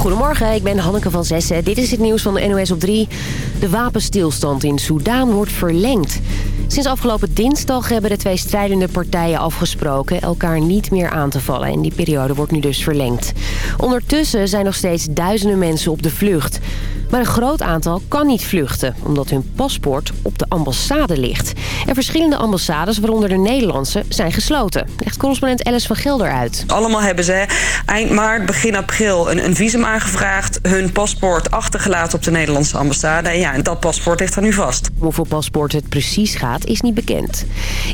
Goedemorgen, ik ben Hanneke van Zessen. Dit is het nieuws van de NOS op 3. De wapenstilstand in Soedan wordt verlengd. Sinds afgelopen dinsdag hebben de twee strijdende partijen afgesproken... elkaar niet meer aan te vallen. En die periode wordt nu dus verlengd. Ondertussen zijn nog steeds duizenden mensen op de vlucht. Maar een groot aantal kan niet vluchten... omdat hun paspoort op de ambassade ligt. En verschillende ambassades, waaronder de Nederlandse, zijn gesloten. Legt correspondent Alice van Gelder uit. Allemaal hebben ze eind maart, begin april een, een visum aangevraagd... hun paspoort achtergelaten op de Nederlandse ambassade. En ja, en dat paspoort ligt er nu vast. Hoeveel paspoort het precies gaat, is niet bekend.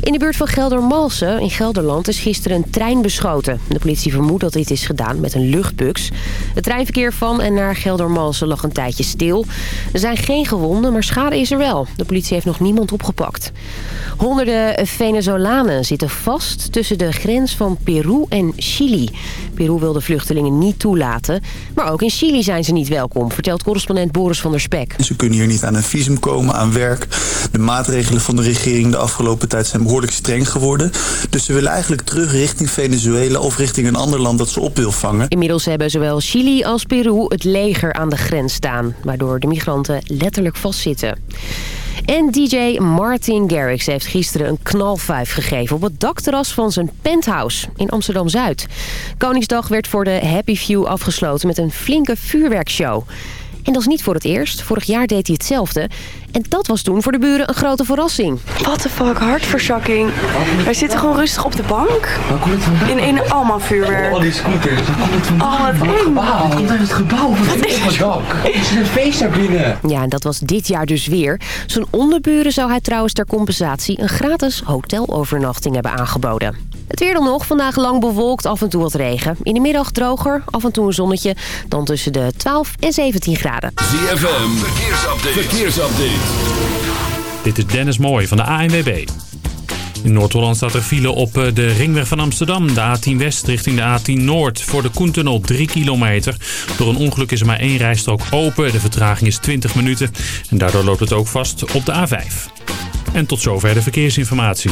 In de buurt van Geldermalsen, in Gelderland, is gisteren een trein beschoten. De politie vermoedt dat dit is gedaan met een luchtbux. Het treinverkeer van en naar Geldermalsen lag een tijdje stil. Er zijn geen gewonden, maar schade is er wel. De politie heeft nog niemand opgepakt. Honderden Venezolanen zitten vast tussen de grens van Peru en Chili. Peru wil de vluchtelingen niet toelaten. Maar ook in Chili zijn ze niet welkom, vertelt correspondent Boris van der Spek. Ze kunnen hier niet aan een visum komen, aan werk. De maatregelen van de regering de afgelopen tijd zijn behoorlijk streng geworden. Dus ze willen eigenlijk terug richting Venezuela of richting een ander land dat ze op wil vangen. Inmiddels hebben zowel Chili als Peru het leger aan de grens staan... waardoor de migranten letterlijk vastzitten. En DJ Martin Garrix heeft gisteren een knalvijf gegeven... op het dakterras van zijn penthouse in Amsterdam-Zuid. Koningsdag werd voor de Happy Few afgesloten met een flinke vuurwerkshow... En dat is niet voor het eerst. Vorig jaar deed hij hetzelfde. En dat was toen voor de buren een grote verrassing. What the fuck, hartverzakking. Wij zitten gewoon rustig op de bank. Waar komt het vandaan? In een allemaal vuurwerk. Oh, die scooters. Waar komt het vandaan? Oh, wat Van het eng. gebouw. Het komt uit het gebouw. Wat is het dak? Er is een feest daar binnen. Ja, en dat was dit jaar dus weer. Zijn onderburen zou hij trouwens ter compensatie... een gratis hotelovernachting hebben aangeboden. Het weer dan nog. Vandaag lang bewolkt, af en toe wat regen. In de middag droger, af en toe een zonnetje. Dan tussen de 12 en 17 graden. ZFM, verkeersupdate. verkeersupdate. Dit is Dennis Mooij van de ANWB. In Noord-Holland staat er file op eh, de ringweg van Amsterdam. De A10 West richting de A10 Noord. Voor de Koentunnel 3 kilometer. Door een ongeluk is er maar één rijstrook open. De vertraging is 20 minuten. En daardoor loopt het ook vast op de A5. En tot zover de verkeersinformatie.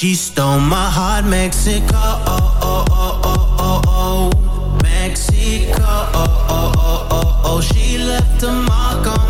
She stole my heart, Mexico. Oh, oh, oh, oh, oh, oh. Mexico. Oh, oh, oh, oh, oh. She left a mark on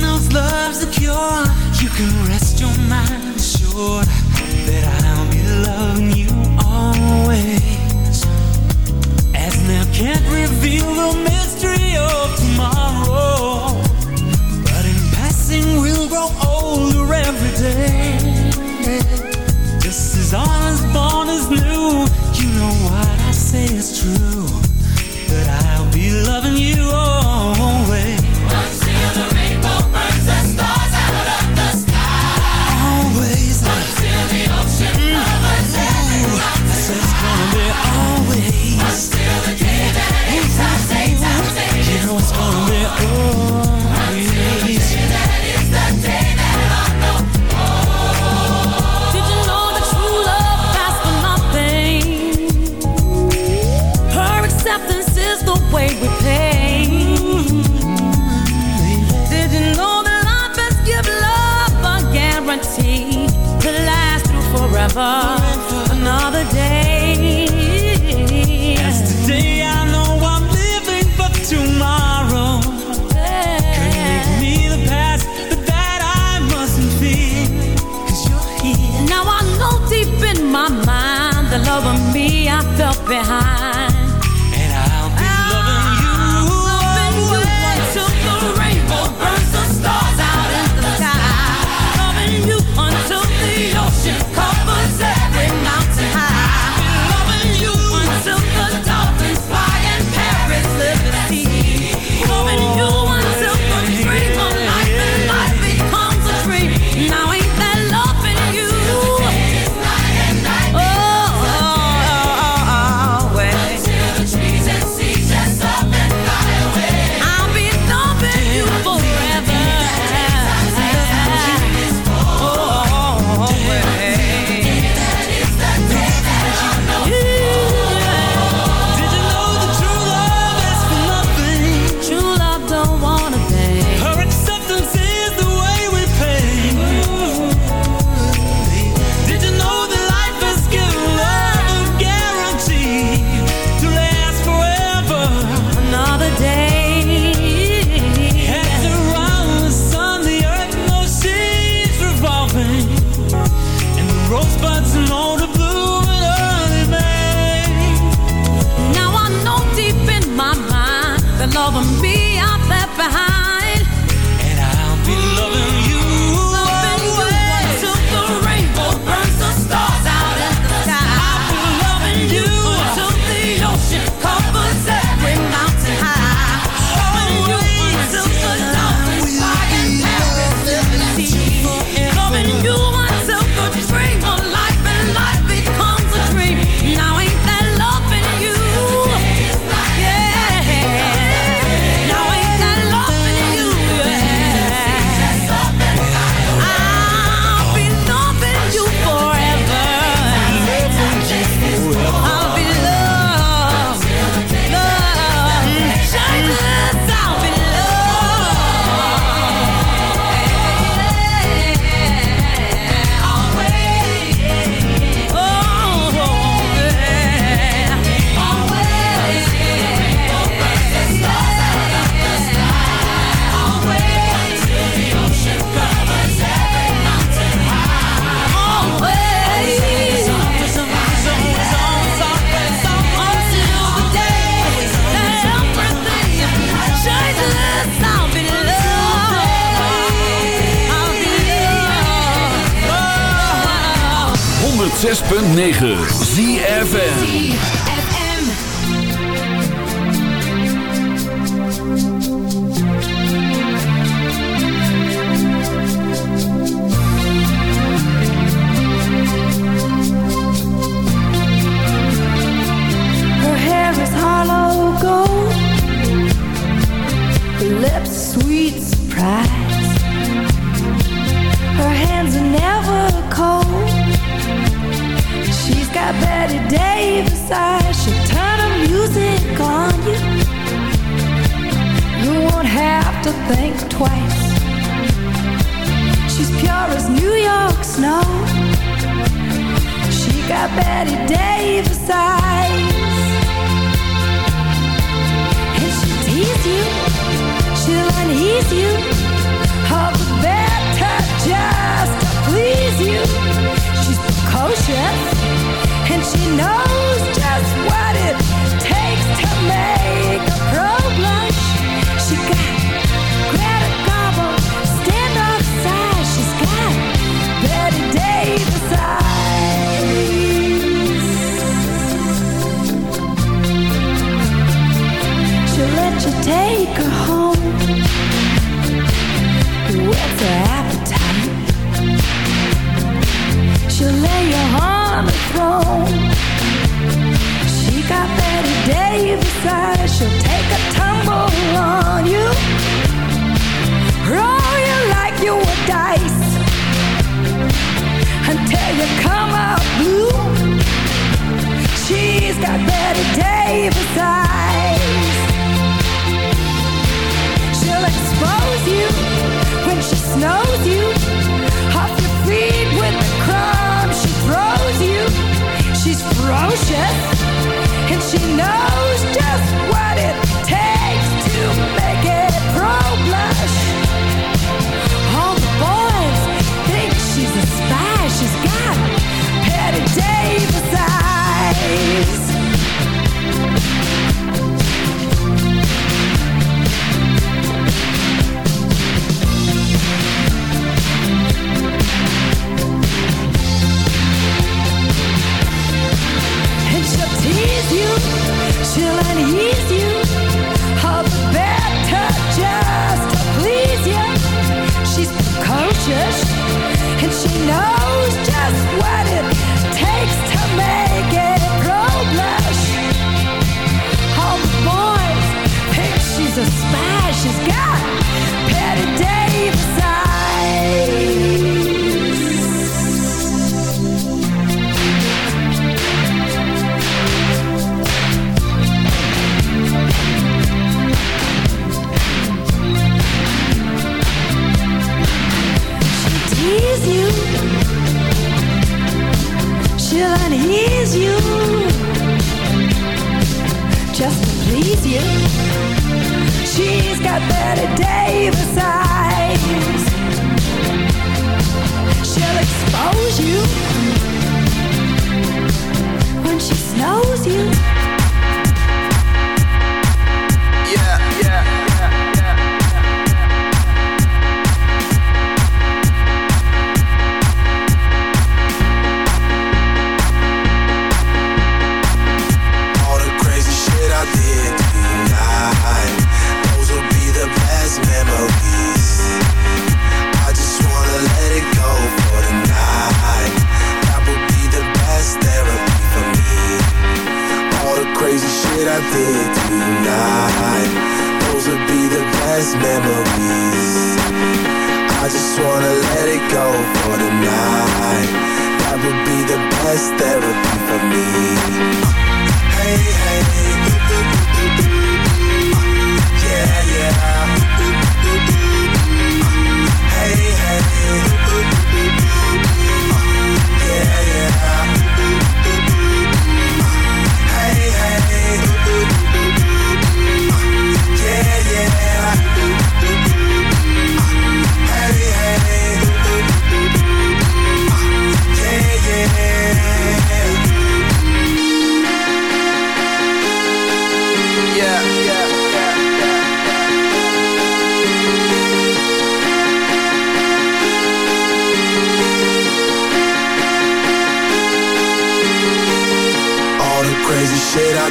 knows love's the cure You can rest your mind assured That I'll be loving you always. Now can't reveal the mystery of tomorrow. But in passing we'll grow older every day.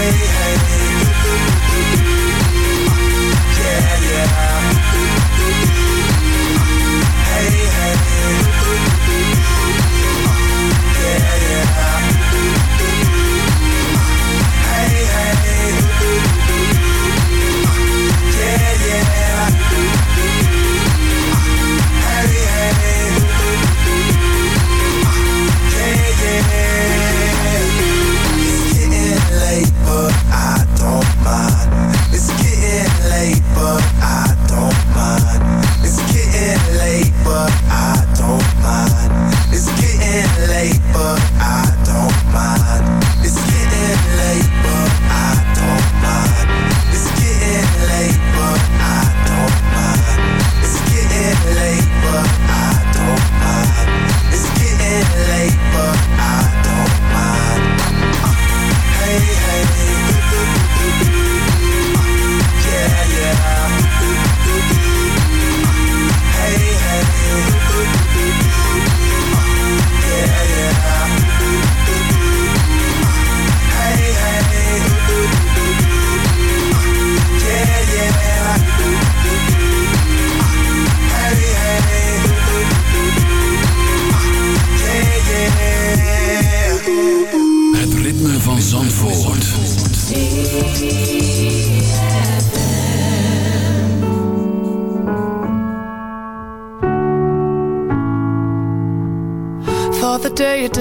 hey, yeah, yeah. Hey, hey.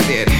I did.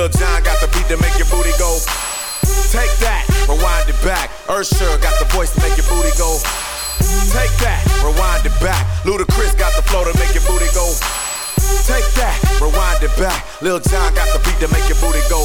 Lil Jon got the beat to make your booty go. Take that, rewind it back. Usher got the voice to make your booty go. Take that, rewind it back. Ludacris got the flow to make your booty go. Take that, rewind it back. Lil Jon got the beat to make your booty go.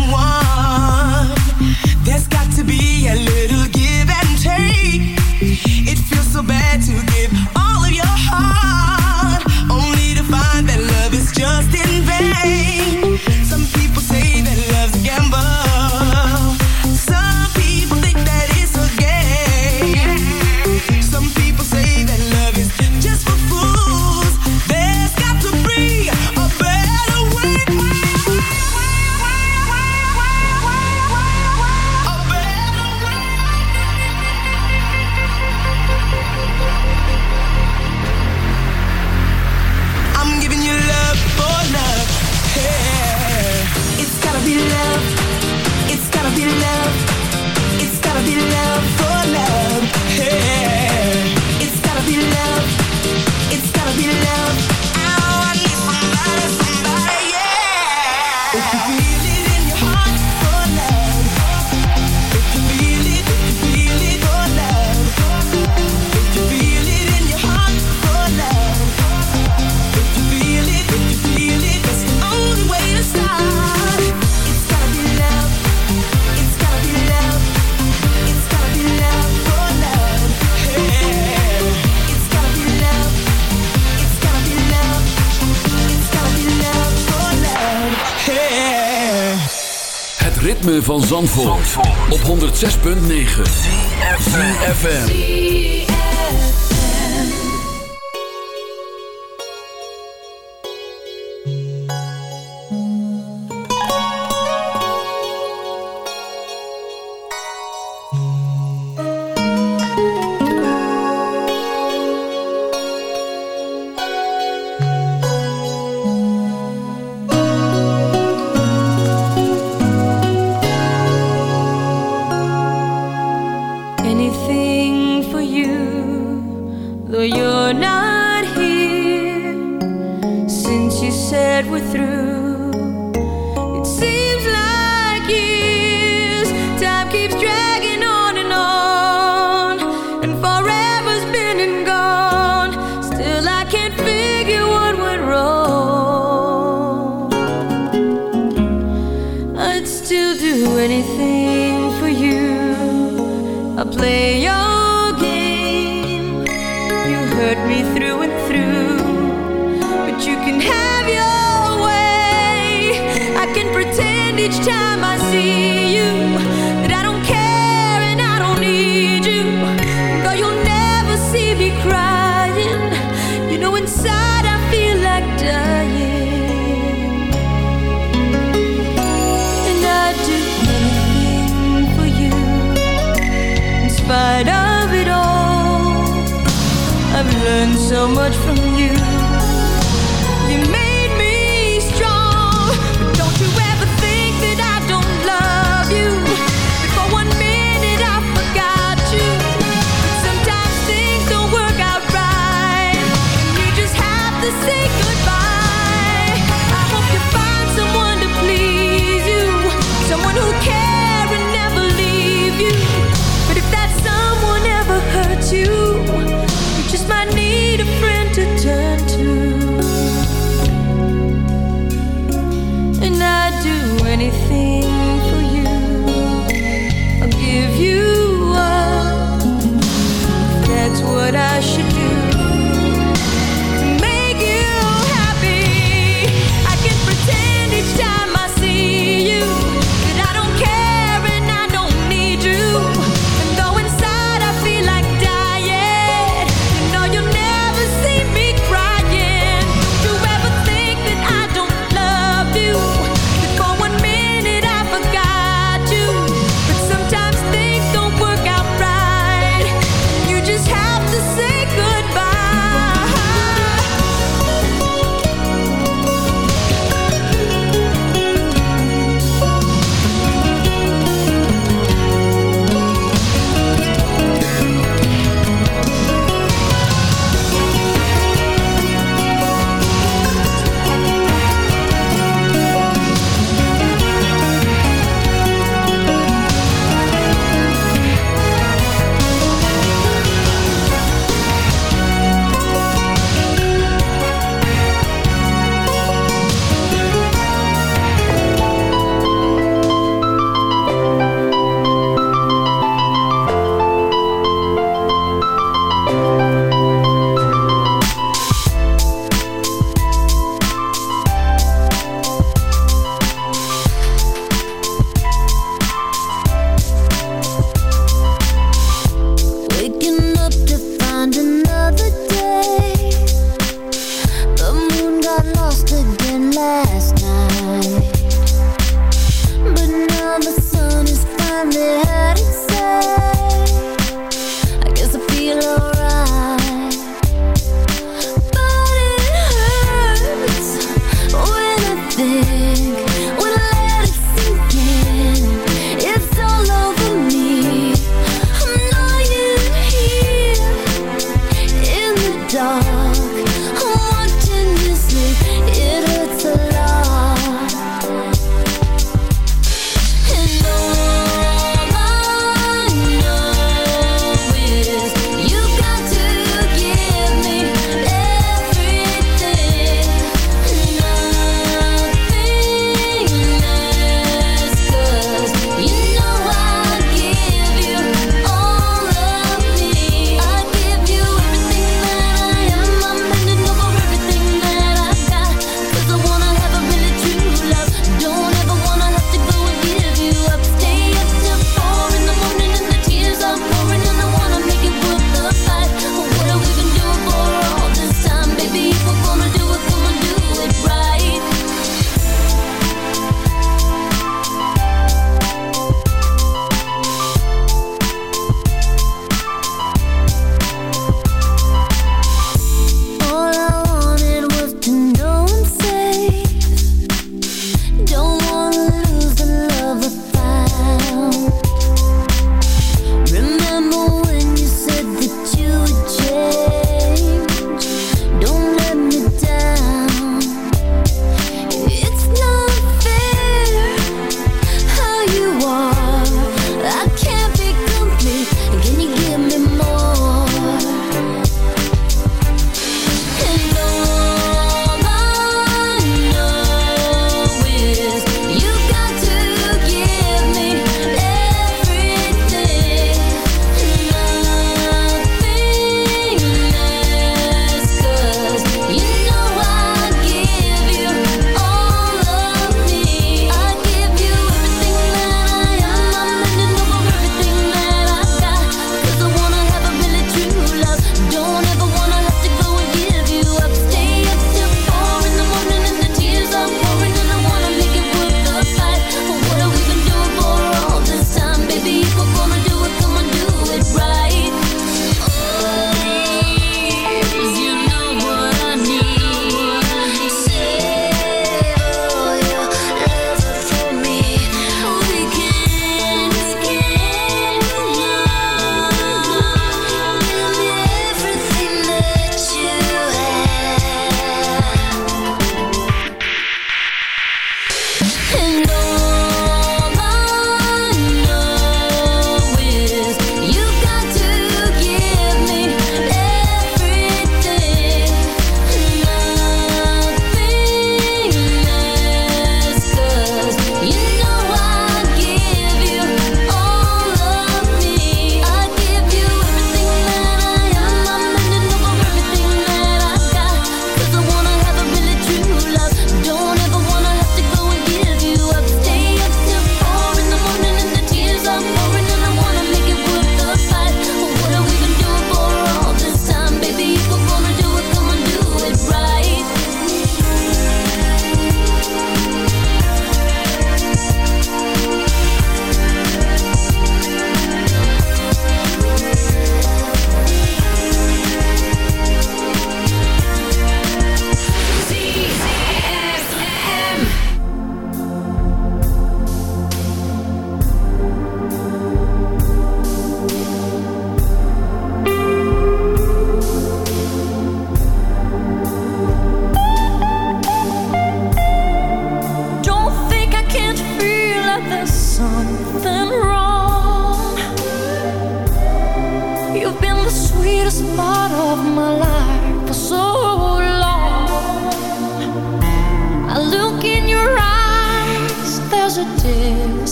someone. 106.9 FM.